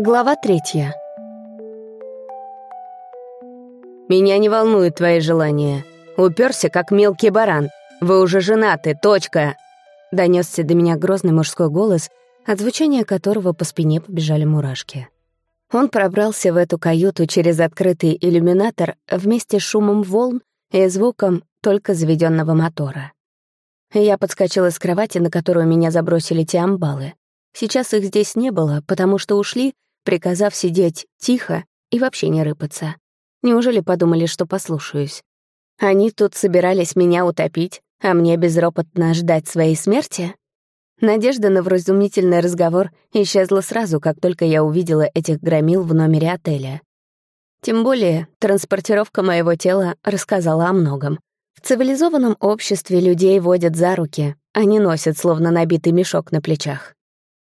Глава третья. «Меня не волнуют твои желания. Уперся, как мелкий баран. Вы уже женаты, точка!» Донесся до меня грозный мужской голос, от звучания которого по спине побежали мурашки. Он пробрался в эту каюту через открытый иллюминатор вместе с шумом волн и звуком только заведенного мотора. Я подскочила с кровати, на которую меня забросили те амбалы. Сейчас их здесь не было, потому что ушли, приказав сидеть тихо и вообще не рыпаться. Неужели подумали, что послушаюсь? Они тут собирались меня утопить, а мне безропотно ждать своей смерти? Надежда на вразумительный разговор исчезла сразу, как только я увидела этих громил в номере отеля. Тем более, транспортировка моего тела рассказала о многом. В цивилизованном обществе людей водят за руки, а не носят, словно набитый мешок на плечах.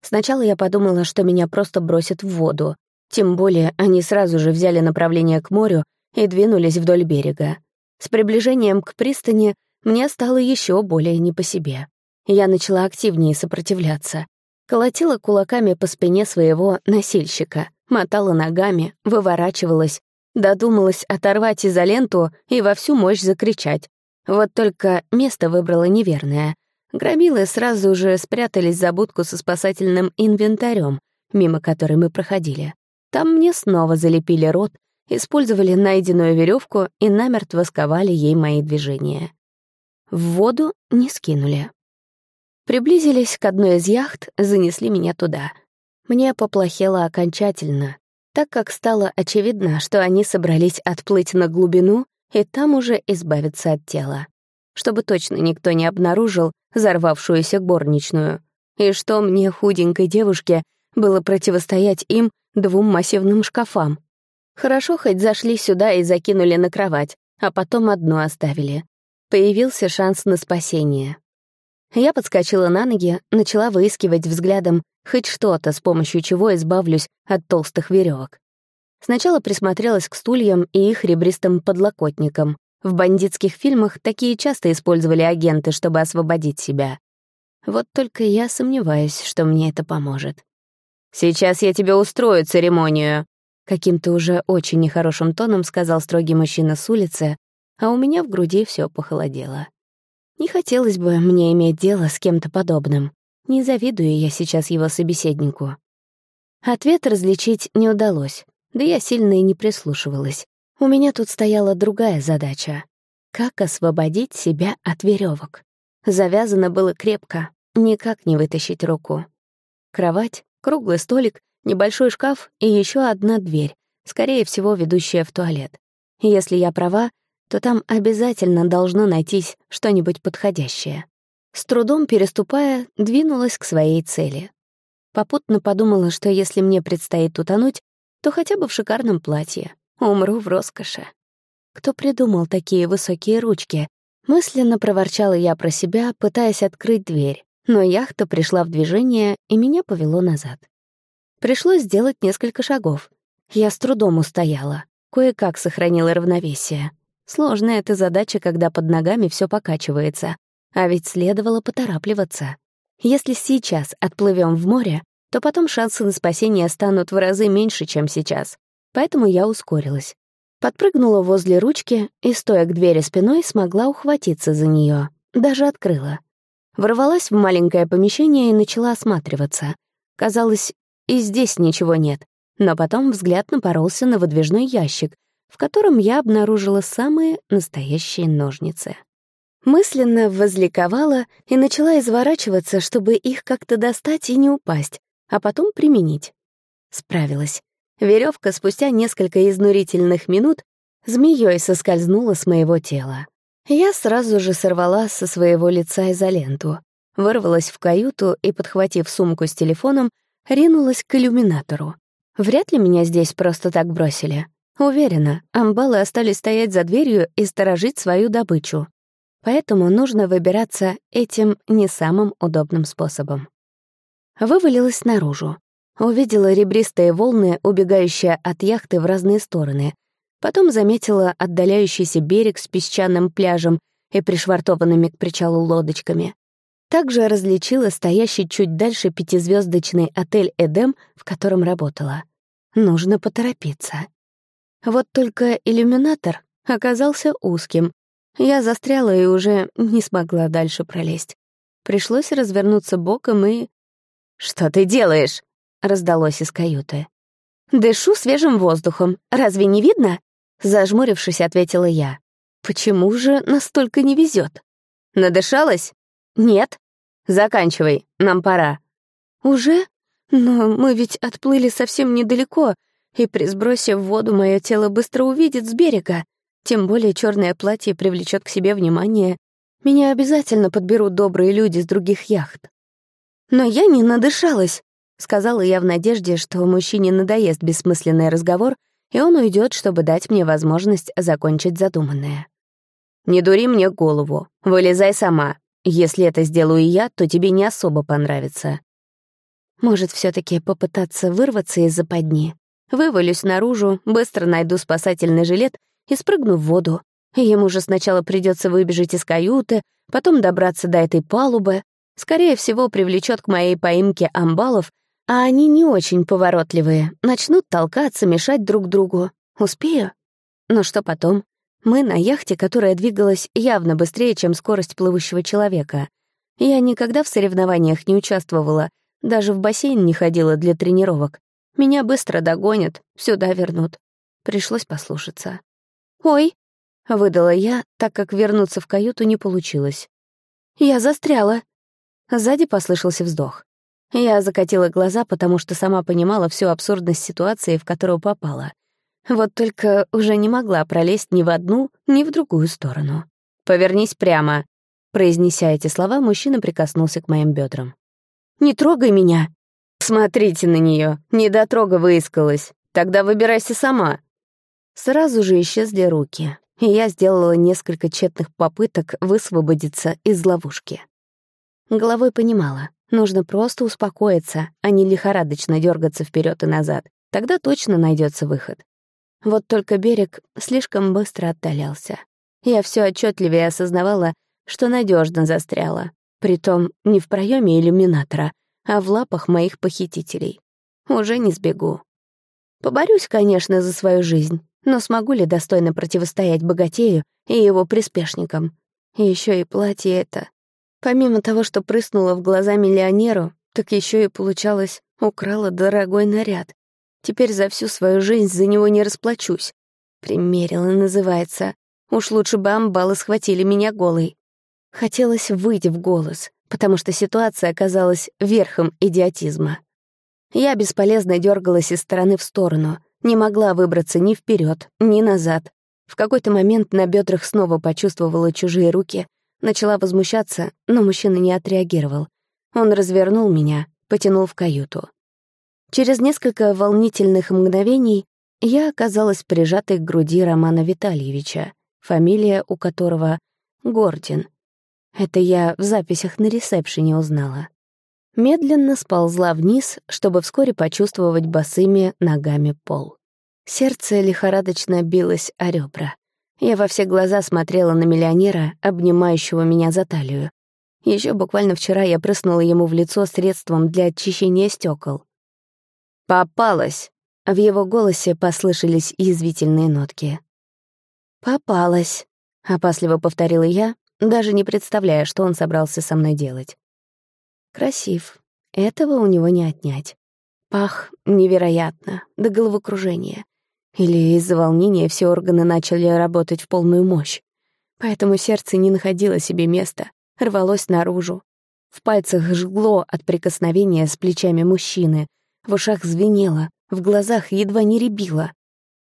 Сначала я подумала, что меня просто бросят в воду. Тем более они сразу же взяли направление к морю и двинулись вдоль берега. С приближением к пристани мне стало еще более не по себе. Я начала активнее сопротивляться. Колотила кулаками по спине своего носильщика, мотала ногами, выворачивалась, додумалась оторвать изоленту и во всю мощь закричать. Вот только место выбрала неверное. Громилы сразу же спрятались за будку со спасательным инвентарем, мимо которой мы проходили. Там мне снова залепили рот, использовали найденную веревку и намертво сковали ей мои движения. В воду не скинули. Приблизились к одной из яхт, занесли меня туда. Мне поплохело окончательно, так как стало очевидно, что они собрались отплыть на глубину и там уже избавиться от тела чтобы точно никто не обнаружил взорвавшуюся горничную. И что мне, худенькой девушке, было противостоять им двум массивным шкафам. Хорошо хоть зашли сюда и закинули на кровать, а потом одну оставили. Появился шанс на спасение. Я подскочила на ноги, начала выискивать взглядом хоть что-то, с помощью чего избавлюсь от толстых веревок. Сначала присмотрелась к стульям и их ребристым подлокотникам. В бандитских фильмах такие часто использовали агенты, чтобы освободить себя. Вот только я сомневаюсь, что мне это поможет. «Сейчас я тебе устрою церемонию», — каким-то уже очень нехорошим тоном сказал строгий мужчина с улицы, а у меня в груди все похолодело. Не хотелось бы мне иметь дело с кем-то подобным. Не завидую я сейчас его собеседнику. Ответ различить не удалось, да я сильно и не прислушивалась. У меня тут стояла другая задача — как освободить себя от веревок. Завязано было крепко, никак не вытащить руку. Кровать, круглый столик, небольшой шкаф и еще одна дверь, скорее всего, ведущая в туалет. Если я права, то там обязательно должно найтись что-нибудь подходящее. С трудом переступая, двинулась к своей цели. Попутно подумала, что если мне предстоит утонуть, то хотя бы в шикарном платье. Умру в роскоши. Кто придумал такие высокие ручки? Мысленно проворчала я про себя, пытаясь открыть дверь, но яхта пришла в движение, и меня повело назад. Пришлось сделать несколько шагов. Я с трудом устояла, кое-как сохранила равновесие. Сложная эта задача, когда под ногами все покачивается. А ведь следовало поторапливаться. Если сейчас отплывем в море, то потом шансы на спасение станут в разы меньше, чем сейчас поэтому я ускорилась. Подпрыгнула возле ручки и, стоя к двери спиной, смогла ухватиться за нее, даже открыла. Ворвалась в маленькое помещение и начала осматриваться. Казалось, и здесь ничего нет, но потом взгляд напоролся на выдвижной ящик, в котором я обнаружила самые настоящие ножницы. Мысленно возликовала и начала изворачиваться, чтобы их как-то достать и не упасть, а потом применить. Справилась. Веревка спустя несколько изнурительных минут змеей соскользнула с моего тела. Я сразу же сорвала со своего лица изоленту, вырвалась в каюту и, подхватив сумку с телефоном, ринулась к иллюминатору. Вряд ли меня здесь просто так бросили. Уверена, амбалы остались стоять за дверью и сторожить свою добычу. Поэтому нужно выбираться этим не самым удобным способом. Вывалилась наружу. Увидела ребристые волны, убегающие от яхты в разные стороны. Потом заметила отдаляющийся берег с песчаным пляжем и пришвартованными к причалу лодочками. Также различила стоящий чуть дальше пятизвездочный отель «Эдем», в котором работала. Нужно поторопиться. Вот только иллюминатор оказался узким. Я застряла и уже не смогла дальше пролезть. Пришлось развернуться боком и... «Что ты делаешь?» — раздалось из каюты. «Дышу свежим воздухом. Разве не видно?» Зажмурившись, ответила я. «Почему же настолько не везет? «Надышалась?» «Нет». «Заканчивай, нам пора». «Уже? Но мы ведь отплыли совсем недалеко, и при сбросе в воду мое тело быстро увидит с берега. Тем более черное платье привлечет к себе внимание. Меня обязательно подберут добрые люди с других яхт. Но я не надышалась, сказала я в надежде, что мужчине надоест бессмысленный разговор, и он уйдет, чтобы дать мне возможность закончить задуманное. «Не дури мне голову, вылезай сама. Если это сделаю я, то тебе не особо понравится». Может, все таки попытаться вырваться из западни? Вывалюсь наружу, быстро найду спасательный жилет и спрыгну в воду. Ему же сначала придется выбежать из каюты, потом добраться до этой палубы. Скорее всего, привлечет к моей поимке амбалов, а они не очень поворотливые, начнут толкаться, мешать друг другу. Успею? Но что потом? Мы на яхте, которая двигалась явно быстрее, чем скорость плывущего человека. Я никогда в соревнованиях не участвовала, даже в бассейн не ходила для тренировок. Меня быстро догонят, сюда вернут. Пришлось послушаться. «Ой!» — выдала я, так как вернуться в каюту не получилось. «Я застряла!» Сзади послышался вздох. Я закатила глаза, потому что сама понимала всю абсурдность ситуации, в которую попала. Вот только уже не могла пролезть ни в одну, ни в другую сторону. «Повернись прямо!» Произнеся эти слова, мужчина прикоснулся к моим бедрам. «Не трогай меня!» «Смотрите на нее, недотрога выискалась. Тогда выбирайся сама». Сразу же исчезли руки, и я сделала несколько тщетных попыток высвободиться из ловушки. Головой понимала, нужно просто успокоиться, а не лихорадочно дергаться вперед и назад. Тогда точно найдется выход. Вот только берег слишком быстро отдалялся. Я все отчетливее осознавала, что надежно застряла. Притом не в проеме иллюминатора, а в лапах моих похитителей. Уже не сбегу. Поборюсь, конечно, за свою жизнь, но смогу ли достойно противостоять богатею и его приспешникам? Еще и платье это. Помимо того, что прыснула в глаза миллионеру, так еще и, получалось, украла дорогой наряд. Теперь за всю свою жизнь за него не расплачусь. Примерила, называется. Уж лучше бы амбалы схватили меня голой. Хотелось выйти в голос, потому что ситуация оказалась верхом идиотизма. Я бесполезно дергалась из стороны в сторону, не могла выбраться ни вперед, ни назад. В какой-то момент на бедрах снова почувствовала чужие руки, начала возмущаться, но мужчина не отреагировал. Он развернул меня, потянул в каюту. Через несколько волнительных мгновений я оказалась прижатой к груди Романа Витальевича, фамилия у которого — Гордин, это я в записях на ресепшене узнала. Медленно сползла вниз, чтобы вскоре почувствовать босыми ногами пол. Сердце лихорадочно билось о ребра. Я во все глаза смотрела на миллионера, обнимающего меня за талию. Еще буквально вчера я прыснула ему в лицо средством для очищения стекол. «Попалась!» В его голосе послышались язвительные нотки. «Попалась», — опасливо повторила я, даже не представляя, что он собрался со мной делать. Красив. Этого у него не отнять. Пах невероятно, до головокружения. Или из-за волнения все органы начали работать в полную мощь. Поэтому сердце не находило себе места, рвалось наружу. В пальцах жгло от прикосновения с плечами мужчины, в ушах звенело, в глазах едва не рябило.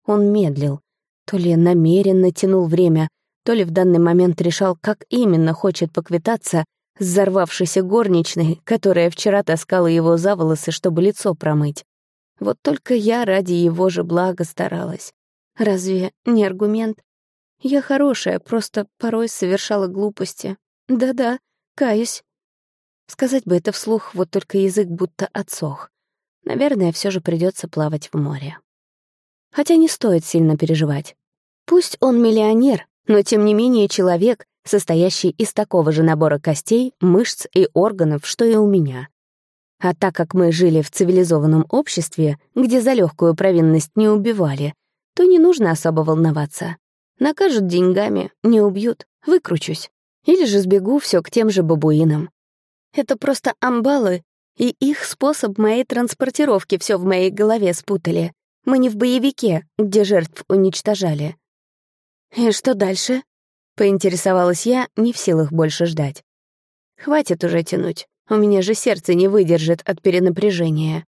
Он медлил, то ли намеренно тянул время, то ли в данный момент решал, как именно хочет поквитаться с взорвавшейся горничной, которая вчера таскала его за волосы, чтобы лицо промыть. Вот только я ради его же блага старалась. Разве не аргумент? Я хорошая, просто порой совершала глупости. Да-да, каюсь. Сказать бы это вслух, вот только язык будто отсох. Наверное, все же придется плавать в море. Хотя не стоит сильно переживать. Пусть он миллионер, но тем не менее человек, состоящий из такого же набора костей, мышц и органов, что и у меня. А так как мы жили в цивилизованном обществе, где за легкую провинность не убивали, то не нужно особо волноваться. Накажут деньгами, не убьют, выкручусь. Или же сбегу все к тем же бабуинам. Это просто амбалы, и их способ моей транспортировки все в моей голове спутали. Мы не в боевике, где жертв уничтожали. «И что дальше?» — поинтересовалась я, не в силах больше ждать. «Хватит уже тянуть, у меня же сердце не выдержит от перенапряжения».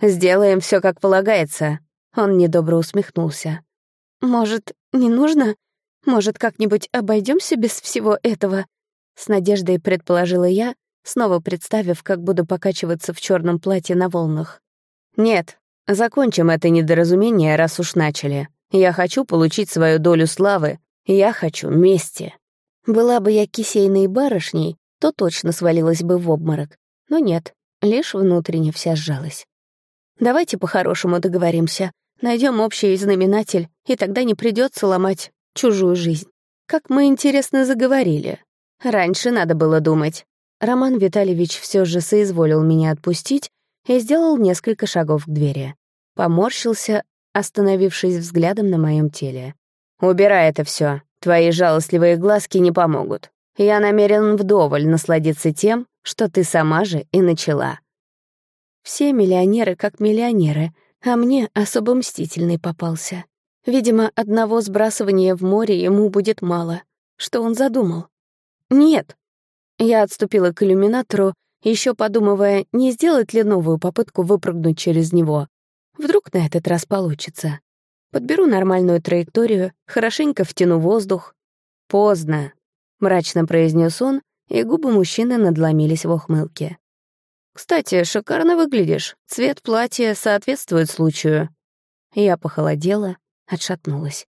«Сделаем все как полагается», — он недобро усмехнулся. «Может, не нужно? Может, как-нибудь обойдемся без всего этого?» С надеждой предположила я, снова представив, как буду покачиваться в черном платье на волнах. «Нет, закончим это недоразумение, раз уж начали. Я хочу получить свою долю славы. Я хочу мести». Была бы я кисейной барышней, то точно свалилась бы в обморок. Но нет, лишь внутренне вся сжалась. «Давайте по-хорошему договоримся. Найдем общий знаменатель, и тогда не придется ломать чужую жизнь. Как мы, интересно, заговорили. Раньше надо было думать. Роман Витальевич все же соизволил меня отпустить и сделал несколько шагов к двери. Поморщился, остановившись взглядом на моем теле. «Убирай это все. Твои жалостливые глазки не помогут. Я намерен вдоволь насладиться тем, что ты сама же и начала». Все миллионеры как миллионеры, а мне особо мстительный попался. Видимо, одного сбрасывания в море ему будет мало. Что он задумал? Нет. Я отступила к иллюминатору, еще подумывая, не сделать ли новую попытку выпрыгнуть через него. Вдруг на этот раз получится. Подберу нормальную траекторию, хорошенько втяну воздух. «Поздно», — мрачно произнес он, и губы мужчины надломились в ухмылке. «Кстати, шикарно выглядишь. Цвет платья соответствует случаю». Я похолодела, отшатнулась.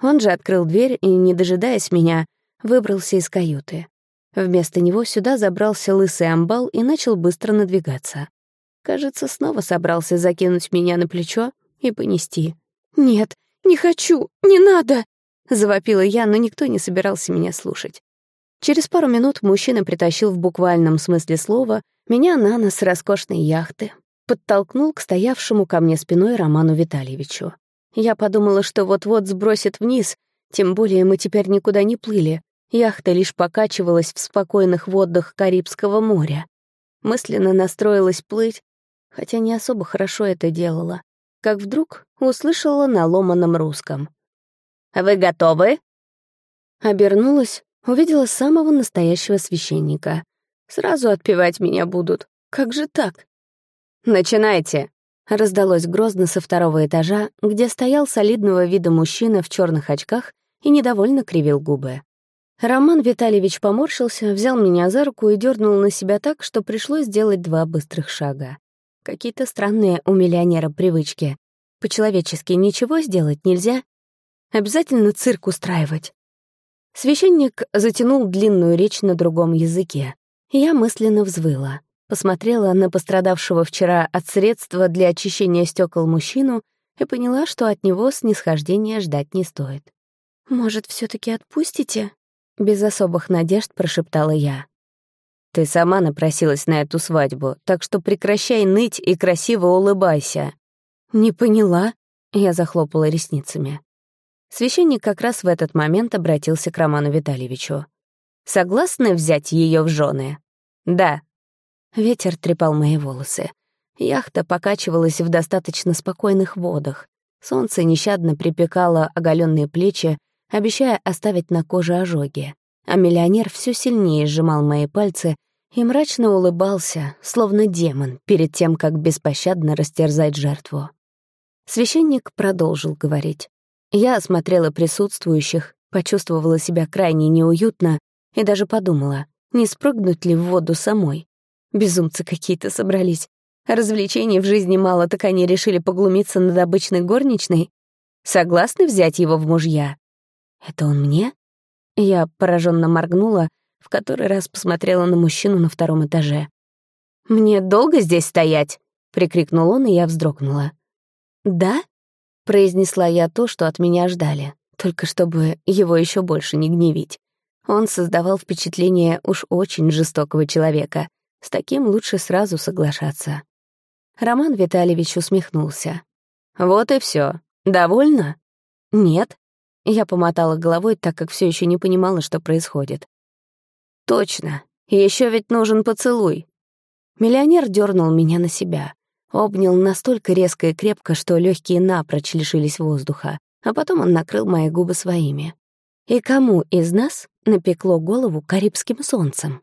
Он же открыл дверь и, не дожидаясь меня, выбрался из каюты. Вместо него сюда забрался лысый амбал и начал быстро надвигаться. Кажется, снова собрался закинуть меня на плечо и понести. «Нет, не хочу, не надо!» — завопила я, но никто не собирался меня слушать. Через пару минут мужчина притащил в буквальном смысле слова меня на нос роскошной яхты, подтолкнул к стоявшему ко мне спиной Роману Витальевичу. Я подумала, что вот-вот сбросит вниз, тем более мы теперь никуда не плыли. Яхта лишь покачивалась в спокойных водах Карибского моря. Мысленно настроилась плыть, хотя не особо хорошо это делала, как вдруг услышала на ломаном русском. «Вы готовы?» Обернулась, увидела самого настоящего священника. Сразу отпевать меня будут. Как же так? «Начинайте!» — раздалось грозно со второго этажа, где стоял солидного вида мужчина в черных очках и недовольно кривил губы. Роман Витальевич поморщился, взял меня за руку и дернул на себя так, что пришлось сделать два быстрых шага. Какие-то странные у миллионера привычки. По-человечески ничего сделать нельзя. Обязательно цирк устраивать. Священник затянул длинную речь на другом языке. Я мысленно взвыла. Посмотрела на пострадавшего вчера от средства для очищения стекол мужчину и поняла, что от него снисхождения ждать не стоит. «Может, все таки отпустите?» Без особых надежд прошептала я. «Ты сама напросилась на эту свадьбу, так что прекращай ныть и красиво улыбайся». «Не поняла?» — я захлопала ресницами. Священник как раз в этот момент обратился к Роману Витальевичу. «Согласны взять ее в жены?» «Да». Ветер трепал мои волосы. Яхта покачивалась в достаточно спокойных водах. Солнце нещадно припекало оголенные плечи, обещая оставить на коже ожоги. А миллионер все сильнее сжимал мои пальцы и мрачно улыбался, словно демон, перед тем, как беспощадно растерзать жертву. Священник продолжил говорить. Я осмотрела присутствующих, почувствовала себя крайне неуютно и даже подумала, не спрыгнуть ли в воду самой. Безумцы какие-то собрались. Развлечений в жизни мало, так они решили поглумиться над обычной горничной. Согласны взять его в мужья? Это он мне? Я пораженно моргнула, в который раз посмотрела на мужчину на втором этаже. «Мне долго здесь стоять?» — прикрикнул он, и я вздрогнула. «Да?» Произнесла я то, что от меня ждали, только чтобы его еще больше не гневить. Он создавал впечатление уж очень жестокого человека. С таким лучше сразу соглашаться. Роман Витальевич усмехнулся. «Вот и все. Довольно?» «Нет». Я помотала головой, так как все еще не понимала, что происходит. «Точно. Еще ведь нужен поцелуй». Миллионер дернул меня на себя. Обнял настолько резко и крепко, что легкие напрочь лишились воздуха, а потом он накрыл мои губы своими. И кому из нас напекло голову карибским солнцем?